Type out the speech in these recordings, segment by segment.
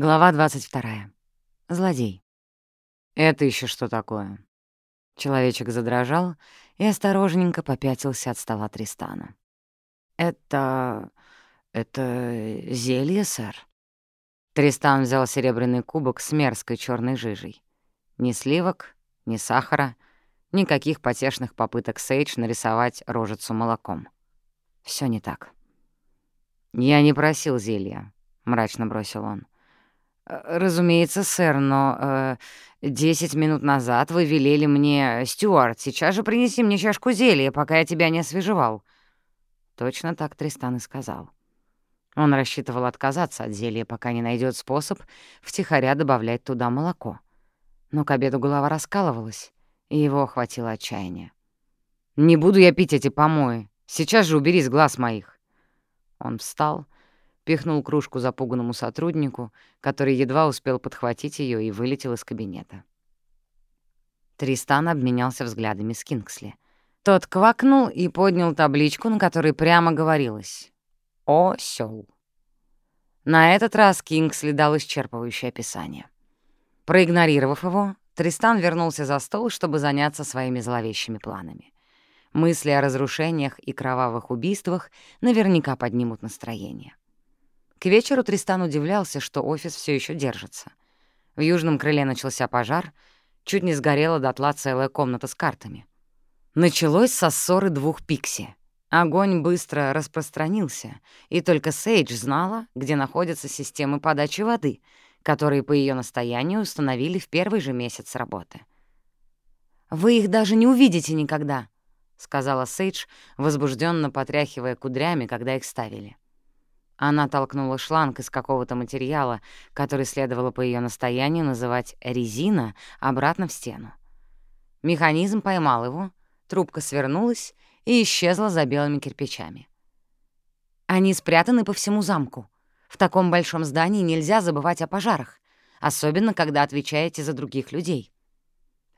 Глава 22. Злодей. «Это еще что такое?» Человечек задрожал и осторожненько попятился от стола Тристана. «Это... это зелье, сэр?» Тристан взял серебряный кубок с мерзкой черной жижей. Ни сливок, ни сахара, никаких потешных попыток Сейдж нарисовать рожицу молоком. Все не так. «Я не просил зелья», — мрачно бросил он. «Разумеется, сэр, но э, десять минут назад вы велели мне, Стюарт, сейчас же принеси мне чашку зелья, пока я тебя не освежевал». Точно так Тристан и сказал. Он рассчитывал отказаться от зелья, пока не найдет способ втихаря добавлять туда молоко. Но к обеду голова раскалывалась, и его охватило отчаяние. «Не буду я пить эти помои. Сейчас же убери с глаз моих». Он встал пихнул кружку запуганному сотруднику, который едва успел подхватить ее и вылетел из кабинета. Тристан обменялся взглядами с Кингсли. Тот квакнул и поднял табличку, на которой прямо говорилось «Осёл». На этот раз Кингсли дал исчерпывающее описание. Проигнорировав его, Тристан вернулся за стол, чтобы заняться своими зловещими планами. Мысли о разрушениях и кровавых убийствах наверняка поднимут настроение. К вечеру Тристан удивлялся, что офис все еще держится. В южном крыле начался пожар, чуть не сгорела дотла целая комната с картами. Началось со ссоры двух пикси. Огонь быстро распространился, и только Сейдж знала, где находятся системы подачи воды, которые по ее настоянию установили в первый же месяц работы. «Вы их даже не увидите никогда», — сказала Сейдж, возбужденно потряхивая кудрями, когда их ставили. Она толкнула шланг из какого-то материала, который следовало по ее настоянию называть «резина», обратно в стену. Механизм поймал его, трубка свернулась и исчезла за белыми кирпичами. Они спрятаны по всему замку. В таком большом здании нельзя забывать о пожарах, особенно когда отвечаете за других людей.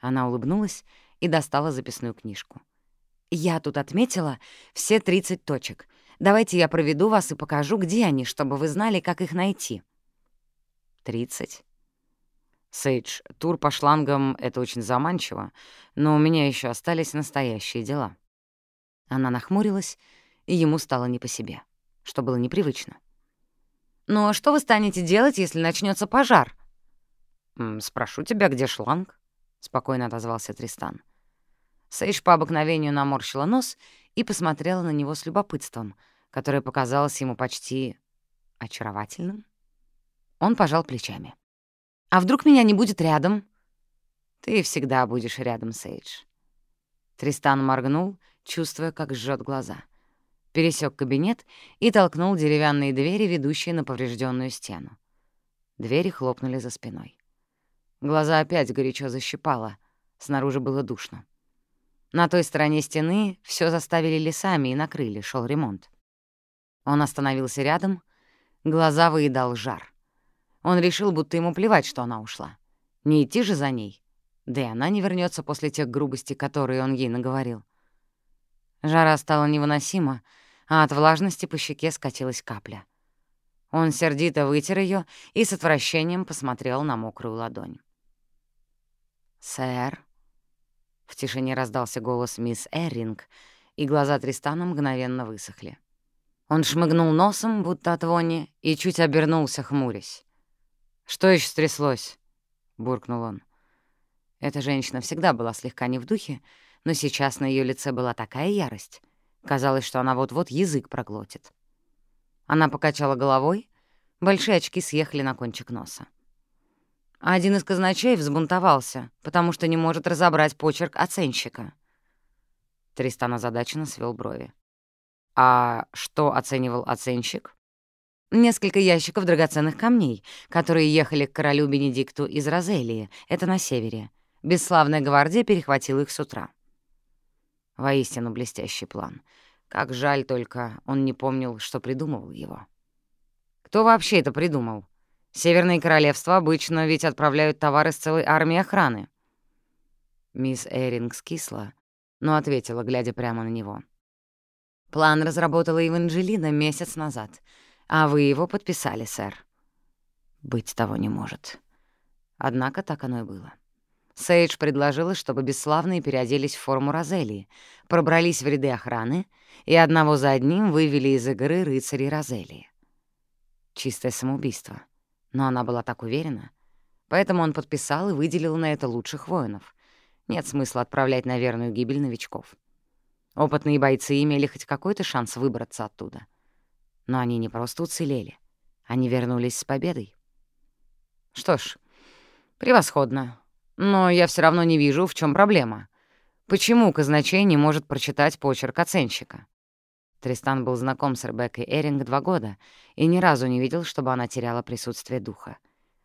Она улыбнулась и достала записную книжку. «Я тут отметила все 30 точек — Давайте я проведу вас и покажу, где они, чтобы вы знали, как их найти». «Тридцать». «Сейдж, тур по шлангам — это очень заманчиво, но у меня еще остались настоящие дела». Она нахмурилась, и ему стало не по себе, что было непривычно. «Ну а что вы станете делать, если начнется пожар?» «Спрошу тебя, где шланг?» — спокойно отозвался Тристан. Сейдж по обыкновению наморщила нос и посмотрела на него с любопытством — которое показалось ему почти очаровательным. Он пожал плечами. «А вдруг меня не будет рядом?» «Ты всегда будешь рядом, Сейдж». Тристан моргнул, чувствуя, как жжет глаза. Пересек кабинет и толкнул деревянные двери, ведущие на поврежденную стену. Двери хлопнули за спиной. Глаза опять горячо защипало, снаружи было душно. На той стороне стены все заставили лесами и накрыли, шел ремонт. Он остановился рядом, глаза выедал жар. Он решил, будто ему плевать, что она ушла. Не идти же за ней. Да и она не вернется после тех грубостей, которые он ей наговорил. Жара стала невыносима, а от влажности по щеке скатилась капля. Он сердито вытер ее и с отвращением посмотрел на мокрую ладонь. «Сэр?» В тишине раздался голос мисс Эрринг, и глаза Тристана мгновенно высохли. Он шмыгнул носом, будто от вони, и чуть обернулся, хмурясь. «Что еще стряслось?» — буркнул он. Эта женщина всегда была слегка не в духе, но сейчас на ее лице была такая ярость. Казалось, что она вот-вот язык проглотит. Она покачала головой, большие очки съехали на кончик носа. Один из казначеев взбунтовался, потому что не может разобрать почерк оценщика. Тристан озадаченно свел брови. А что оценивал оценщик? Несколько ящиков драгоценных камней, которые ехали к королю Бенедикту из Розелии, это на севере. Бесславная гвардия перехватила их с утра. Воистину блестящий план. Как жаль только, он не помнил, что придумывал его. Кто вообще это придумал? Северные королевства обычно ведь отправляют товары с целой армией охраны. Мисс Эринг скисла, но ответила, глядя прямо на него. План разработала Еванжелина месяц назад, а вы его подписали, сэр. Быть того не может. Однако так оно и было. Сейдж предложила, чтобы бесславные переоделись в форму Розелии, пробрались в ряды охраны и одного за одним вывели из игры рыцарей Розелии. Чистое самоубийство. Но она была так уверена. Поэтому он подписал и выделил на это лучших воинов. Нет смысла отправлять на верную гибель новичков. Опытные бойцы имели хоть какой-то шанс выбраться оттуда. Но они не просто уцелели. Они вернулись с победой. Что ж, превосходно. Но я все равно не вижу, в чем проблема. Почему казначей не может прочитать почерк оценщика? Тристан был знаком с Ребеккой Эринг два года и ни разу не видел, чтобы она теряла присутствие духа.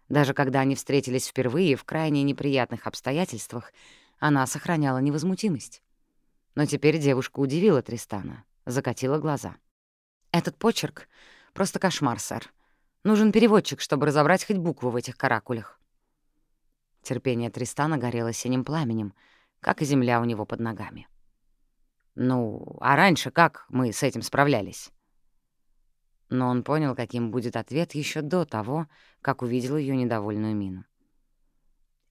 Даже когда они встретились впервые в крайне неприятных обстоятельствах, она сохраняла невозмутимость. Но теперь девушка удивила Тристана, закатила глаза. «Этот почерк — просто кошмар, сэр. Нужен переводчик, чтобы разобрать хоть букву в этих каракулях». Терпение Тристана горело синим пламенем, как и земля у него под ногами. «Ну, а раньше как мы с этим справлялись?» Но он понял, каким будет ответ еще до того, как увидел ее недовольную мину.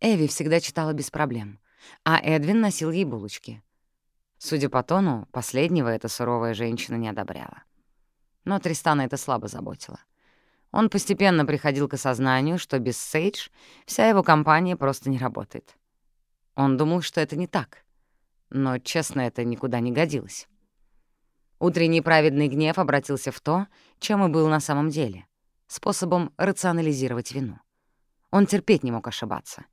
Эви всегда читала без проблем, а Эдвин носил ей булочки. Судя по тону, последнего эта суровая женщина не одобряла. Но Тристана это слабо заботило. Он постепенно приходил к осознанию, что без Сейдж вся его компания просто не работает. Он думал, что это не так. Но, честно, это никуда не годилось. Утренний праведный гнев обратился в то, чем и был на самом деле — способом рационализировать вину. Он терпеть не мог ошибаться.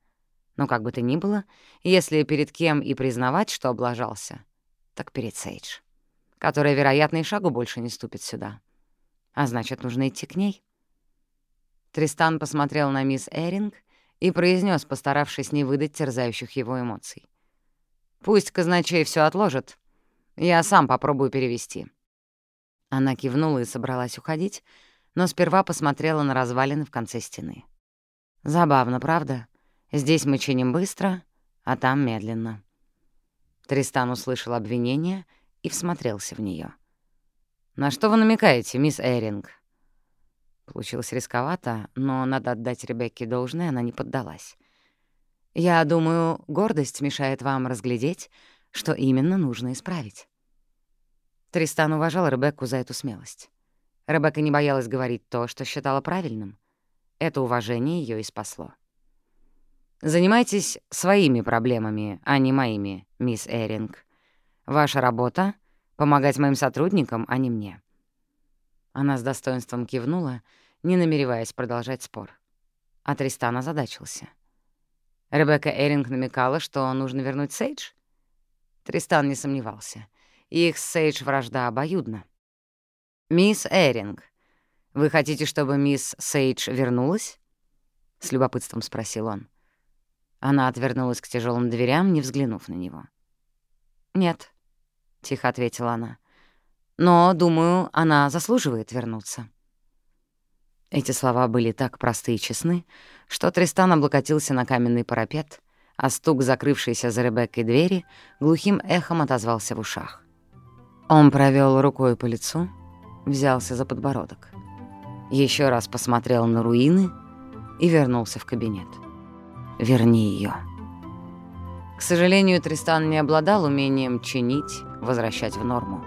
Но как бы то ни было, если перед кем и признавать, что облажался, так перед Сейдж, которая, вероятно, и шагу больше не ступит сюда. А значит, нужно идти к ней. Тристан посмотрел на мисс Эринг и произнес, постаравшись не выдать терзающих его эмоций. «Пусть казначей все отложит. Я сам попробую перевести». Она кивнула и собралась уходить, но сперва посмотрела на развалины в конце стены. «Забавно, правда? Здесь мы чиним быстро, а там медленно». Тристан услышал обвинение и всмотрелся в нее. «На что вы намекаете, мисс Эринг?» Получилось рисковато, но надо отдать Ребекке должное, она не поддалась. «Я думаю, гордость мешает вам разглядеть, что именно нужно исправить». Тристан уважал Ребекку за эту смелость. Ребекка не боялась говорить то, что считала правильным. Это уважение ее и спасло. «Занимайтесь своими проблемами, а не моими, мисс Эринг. Ваша работа — помогать моим сотрудникам, а не мне». Она с достоинством кивнула, не намереваясь продолжать спор. А Тристан озадачился. Ребекка Эринг намекала, что нужно вернуть Сейдж? Тристан не сомневался. Их с Сейдж вражда обоюдна. «Мисс Эринг, вы хотите, чтобы мисс Сейдж вернулась?» — с любопытством спросил он. Она отвернулась к тяжелым дверям, не взглянув на него. «Нет», — тихо ответила она. «Но, думаю, она заслуживает вернуться». Эти слова были так просты и честны, что Тристан облокотился на каменный парапет, а стук закрывшейся за Ребеккой двери глухим эхом отозвался в ушах. Он провел рукой по лицу, взялся за подбородок. еще раз посмотрел на руины и вернулся в кабинет. «Верни ее. К сожалению, Тристан не обладал умением чинить, возвращать в норму.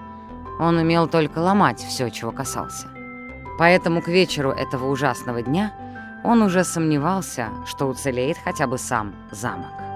Он умел только ломать все, чего касался. Поэтому к вечеру этого ужасного дня он уже сомневался, что уцелеет хотя бы сам замок.